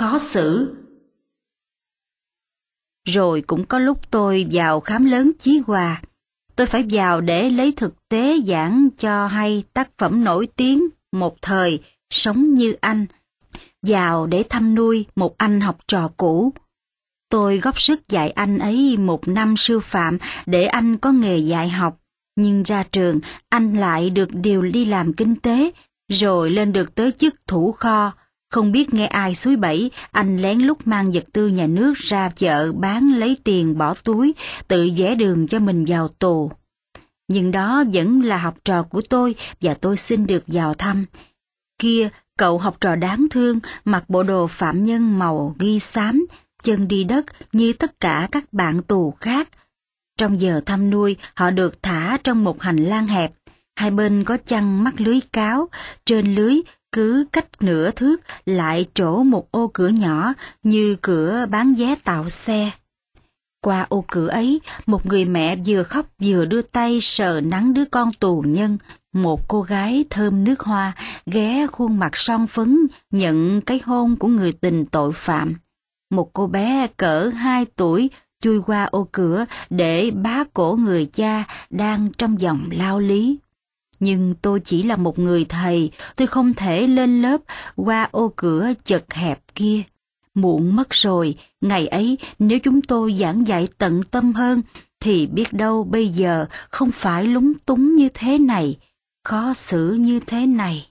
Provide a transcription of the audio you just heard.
khó xử. Rồi cũng có lúc tôi vào khám lớn Chí Hòa. Tôi phải vào để lấy thực tế giảng cho hay tác phẩm nổi tiếng một thời sống như anh, vào để thăm nuôi một anh học trò cũ. Tôi góp sức dạy anh ấy một năm sư phạm để anh có nghề dạy học, nhưng ra trường anh lại được điều đi làm kinh tế, rồi lên được tới chức thủ kho. Không biết nghe ai suối bẫy, anh lén lút mang vật tư nhà nước ra chợ bán lấy tiền bỏ túi, tự vẽ đường cho mình vào tù. Nhưng đó vẫn là học trò của tôi và tôi xin được vào thăm. Kia, cậu học trò đáng thương, mặc bộ đồ phạm nhân màu ghi xám, chân đi đất như tất cả các bạn tù khác. Trong giờ thăm nuôi, họ được thả trong một hành lang hẹp. Hai bên có chăn mắc lưới cáo, trên lưới cứ cách nửa thước lại trổ một ô cửa nhỏ như cửa bán vé tạo xe. Qua ô cửa ấy, một người mẹ vừa khóc vừa đưa tay sờ nắng đứa con tù nhân, một cô gái thơm nước hoa ghé khuôn mặt son phấn nhận cái hôn của người tình tội phạm. Một cô bé cỡ hai tuổi chui qua ô cửa để bá cổ người cha đang trong dòng lao lý. Nhưng tôi chỉ là một người thầy, tôi không thể lên lớp qua ô cửa chật hẹp kia. Muộn mất rồi, ngày ấy nếu chúng tôi giảng dạy tận tâm hơn, thì biết đâu bây giờ không phải lúng túng như thế này, khó xử như thế này.